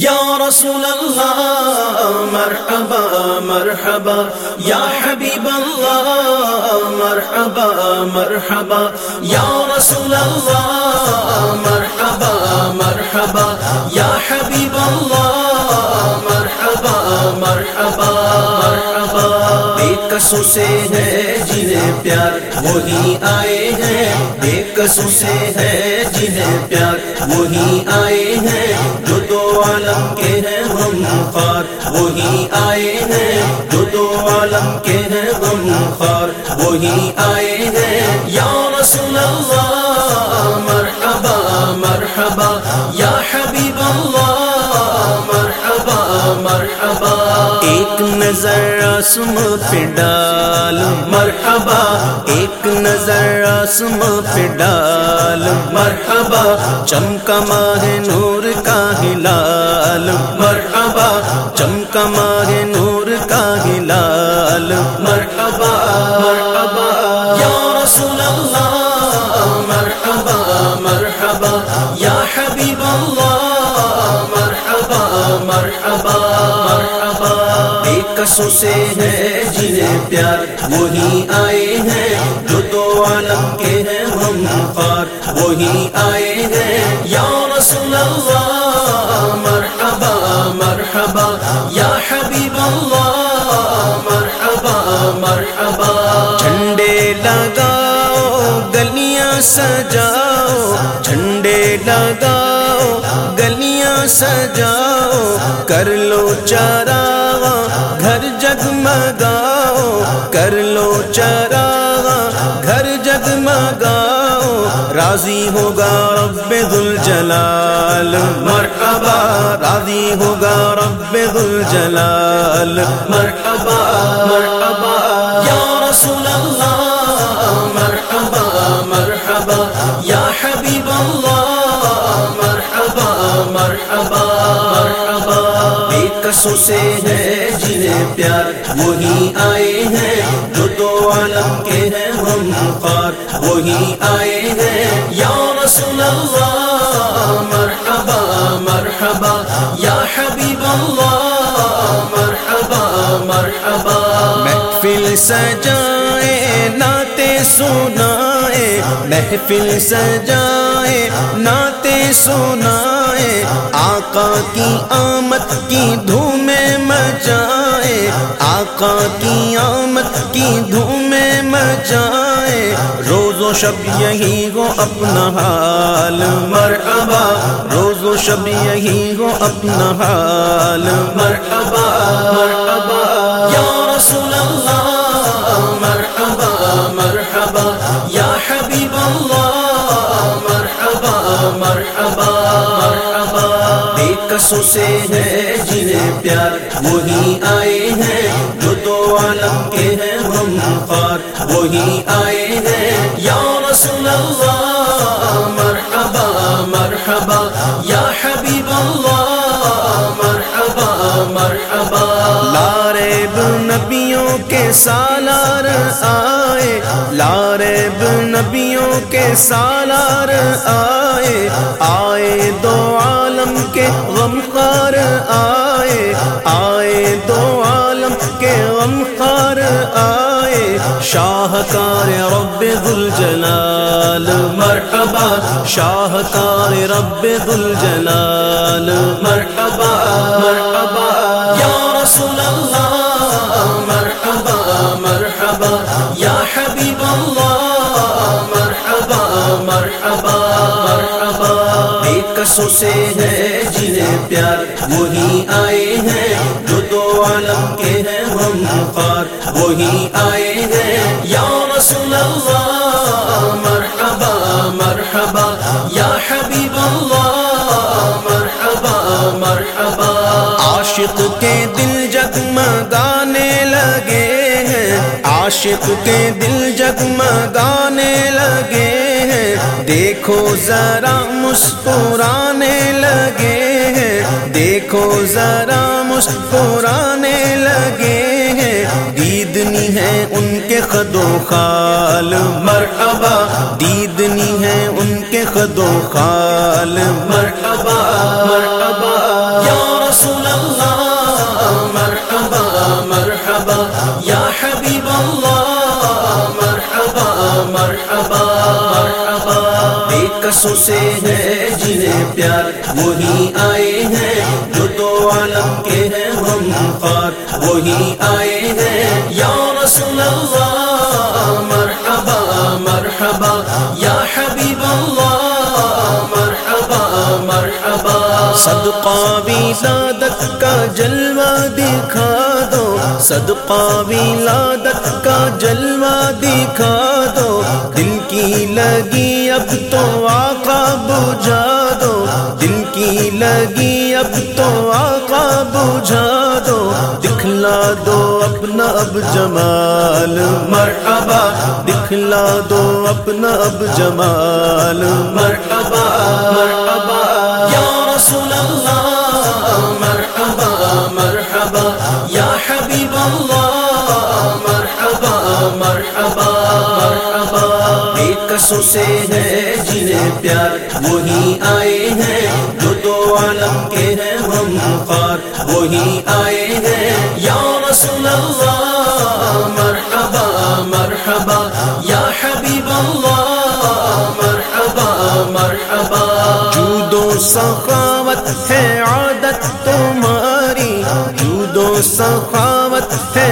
یا رسول اللہ مرحبا مرحبا، یا حبیب اللہ مرحبا مرحبا، یا رسول اللہ مرحبا مرحبا، یا حبیب اللہ مرحبا کسوں سے ہے جنہیں پیار، وہی آئے ہیں۔ بے کسوں سے ہے جنہیں پیار، وہی آئے ہیں۔ جو دو عالم کے ہیں غم خار وہی آئے ہیں۔ جو دو عالم کے ہیں غم خار وہی آئے ہیں۔ یا رسول اللہ، مرحبا مرحبا۔ یا حبیب اللہ ایک نظر آسم پہ ڈال، مرحبا، ایک نظر آسم پہ ڈال، مرحبا چمکا ماہ نور کا ہلال، مرحبا چمکا ماہ ایک سے ہے جنہیں پیار، وہی آئے ہیں جو دو عالم کے ہیں ہم خار وہی آئے ہیں، یا رسول اللہ، مرحبا مرحبا، یا حبیب اللہ، مرحبا مرحبا۔ جھنڈے لگاؤ، گلیاں سجاؤ۔ جھنڈے لگاؤ، گلیاں سجاؤ۔ کر لو چارا راضی ہوگا رب دل جلال مرحبا، راضی ہوگا رب دل جلال مرحبا مرحبا، یا رسول اللہ، مرحبا مرحبا، یا حبیب اللہ، مرحبا مرحبا مرحبا بے کسوں سے ہے جنہیں پیار، وہی آئے ہیں جو دو عالم کے ہیں۔ ہم خار وہی آئے ہیں۔ یا رسول اللہ، مرحبا مرحبا۔ یا حبیب اللہ، مرحبا مرحبا۔ محفل سجائے ناتے سنائے۔ محفل سجائے ناتے سنائے۔ آقا کی آمد کی دھومیں شب یہی ہو اپنا حال۔ مرحبا، روز و شب یہی ہو اپنا حال۔ مرحبا مرحبا، یا رسول اللہ۔ مرحبا مرحبا، یا حبیب اللہ۔ مرحبا مرحبا مرحبا۔ بے کسوں سے ہے جنہیں پیار، وہی آئے ہیں۔ عالم کے ہیں ہم خار وہی آئے ہیں۔ یا رسول اللہ، مرحبا مرحبا۔ یا حبیب اللہ، مرحبا مرحبا۔ لارب نبیوں کے سالار آئے۔ لارب نبیوں کے سالار آئے۔ آئے دو عالم کے غمخار آئے۔ جلال مرحبا شاہکار رب دل جلال مرحبا مرحبا، یا رسول اللہ، مرحبا مرحبا، یا حبیب اللہ، مرحبا مرحبا مرحبا۔ بے کسوں سے ہے جنہیں پیار، وہی آئے ہیں جو دو عالم کے ہیں ہم خار وہی آئے ہیں، یا رسول اللہ عاشق کے دل جگمگانے لگے ہیں۔ دیکھو ذرا مسکرانے لگے ہیں۔ دیکھو ذرا مسکرانے لگے ہیں۔ دیدنی ہے ان کے خد و خال۔ مرحبا، دیدنی ہے ان کے خد و خال۔ مرحبا مرحبا، یا رسول اللہ۔ مرحبا مرحبا کسوں سے ہے جنہیں پیار، وہی آئے ہیں جو دو عالم کے ہیں ہم خار وہی آئے ہیں، یا رسول اللہ، مرحبا مرحبا، یا حبیب اللہ، مرحبا مرحبا۔ صدقہ ولادت کا جلوہ دکھا دو۔ صدقہ ولادت کا جلوہ دکھا دو۔ دل کی لگی اب تو بجھا دو دل کی لگی اب تو آقا بجھا دو۔ دکھلا دو اپنا اب جمال۔ مرحبا، دکھلا دو اپنا اب جمال۔ مرحبا مرحبا، یا رسول اللہ، مرحبا مرحبا، یا حبیب اللہ، مرحبا مرحبا مرحبا۔ بے کسوں سے ہے جنہیں پیار وہی آئے ہیں جو دو عالم کے ہیں ہم خار وہی آئے ہیں یا رسول اللہ، مرحبا مرحبا، یا حبیب اللہ، مرحبا مرحبا. جود و سخاوت ہے عادت تمہاری جود و سخاوت ہے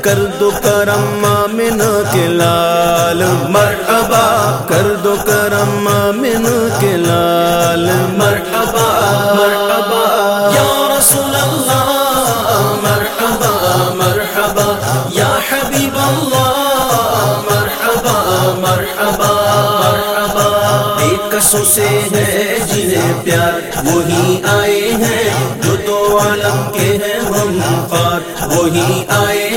کر دو کرم من کے لال۔ مرحبا، کر دو کرم من کے لال۔ مرحبا مرحبا، یا رسول اللہ۔ مرحبا مرحبا، یا حبیب اللہ۔ مرحبا مرحبا مرحبا۔ بے کسوں سے ہے جنہیں پیار، وہی آئے ہیں جو دو عالم کے ہیں ہم خار وہی آئے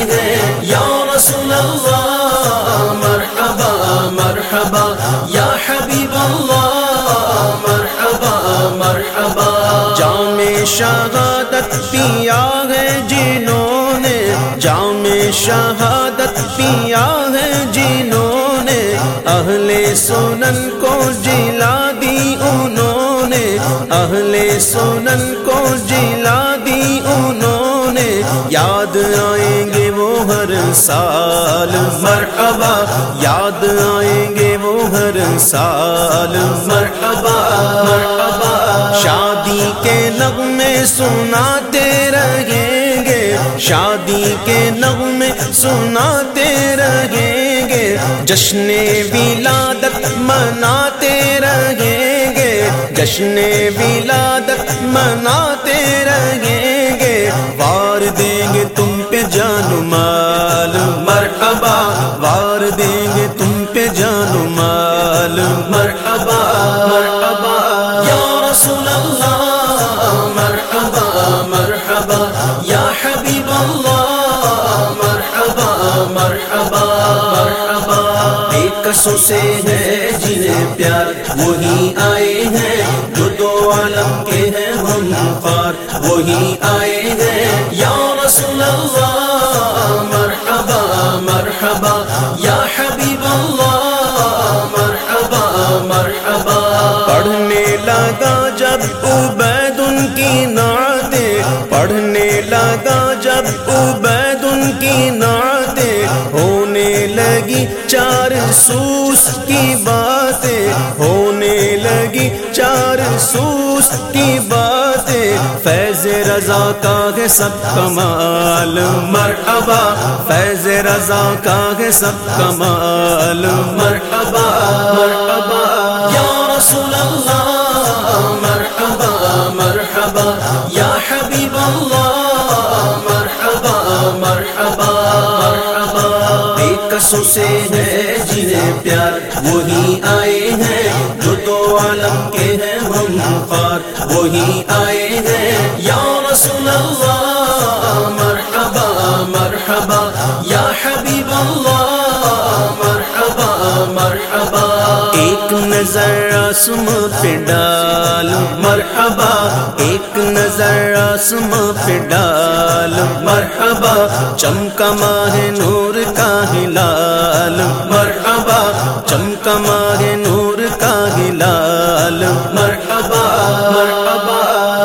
مرحبا، یا حبیب اللہ، مرحبا مرحبا۔ جام شہادت پیا ہے جنہوں نے جام شہادت پیا ہے جنہوں نے۔ اہل سنن کو جلا دی انہوں نے، اہل سنن کو جلا دی انہوں نے۔ یاد آئیں گے وہ ہر سال، مرحبا، یاد آئیں گے سال مرحبا مرحبا، شادی کے نغمے سناتے رہیں گے، شادی کے نغمے سناتے رہیں گے، جشن ولادت مناتے رہیں گے، جشن ولادت مناتے رہیں گے سانسوں سے ہے جنہیں پیار، وہی آئے ہیں جو دو عالم کے ہیں ہم پار۔ وہی آئے ہیں، یا رسول اللہ سوس کی باتیں ہونے لگی، چار سوس کی باتیں۔ فیض رضا کا ہے سب کمال مرحبا فیض رضا کا ہے سب کمال مرحبا مرحبا یا رسول اللہ مرحبا مرحبا یا حبیب اللہ مرحبا مرحبا مرحبا سے ہے وہی آئے ہیں جو دو عالم کے ہیں ہم خار وہی آئے ہیں۔ یا رسول اللہ، مرحبا مرحبا۔ یا حبیب اللہ، مرحبا مرحبا۔ ایک ایک نظر آسم پہ ڈال، مرحبا۔ ایک نظر آسم پہ ڈال، مرحبا۔ چمکا ماہ نور کا ہلال، مرحبا۔ چمکا ماہ نور کا ہلال مرحبا مرحبا،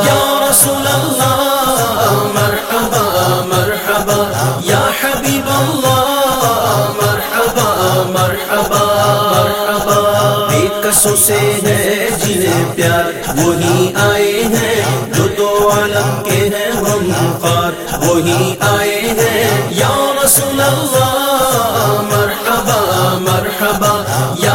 یا رسول اللہ۔ مرحبا مرحبا، یا حبیب اللہ۔ مرحبا مرحبا مرحبا۔ بے کسوں سے ہے جنہیں پیار، وہی آئے ہیں جو دو عالم کے ہیں ہم خار وہی آئے ہیں، یا رسول اللہ۔ مرحبا مرحبا، یا